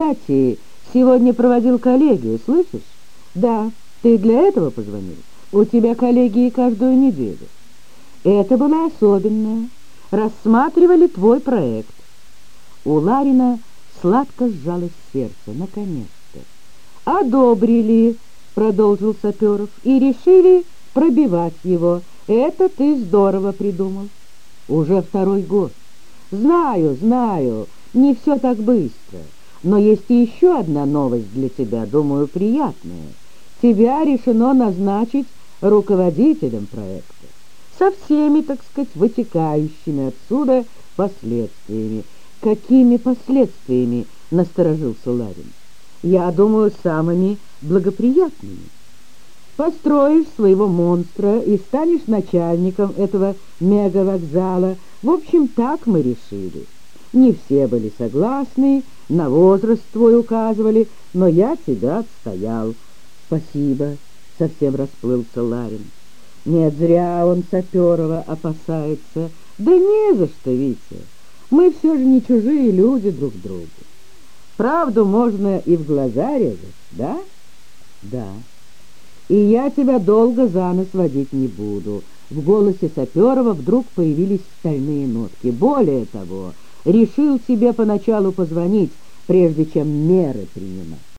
Кстати, сегодня проводил коллегию, слышишь? Да, ты для этого позвонил? У тебя коллегии каждую неделю. Это было особенное. Рассматривали твой проект. У Ларина сладко сжалось сердце, наконец-то. Одобрили, продолжил Саперов, и решили пробивать его. Это ты здорово придумал. Уже второй год. Знаю, знаю, не все так быстро. Но есть и еще одна новость для тебя, думаю, приятная. Тебя решено назначить руководителем проекта. Со всеми, так сказать, вытекающими отсюда последствиями. Какими последствиями, насторожился Ларин? Я думаю, самыми благоприятными. Построишь своего монстра и станешь начальником этого мегавокзала. В общем, так мы решили. Не все были согласны, на возраст твой указывали, но я тебя отстоял. Спасибо, совсем расплылся Ларин. Нет, зря он Саперова опасается. Да не за что, Витя. Мы все же не чужие люди друг другу. Правду можно и в глаза резать, да? Да. И я тебя долго за нос водить не буду. В голосе Саперова вдруг появились стальные нотки. Более того, решил себе поначалу позвонить, прежде чем меры принимать.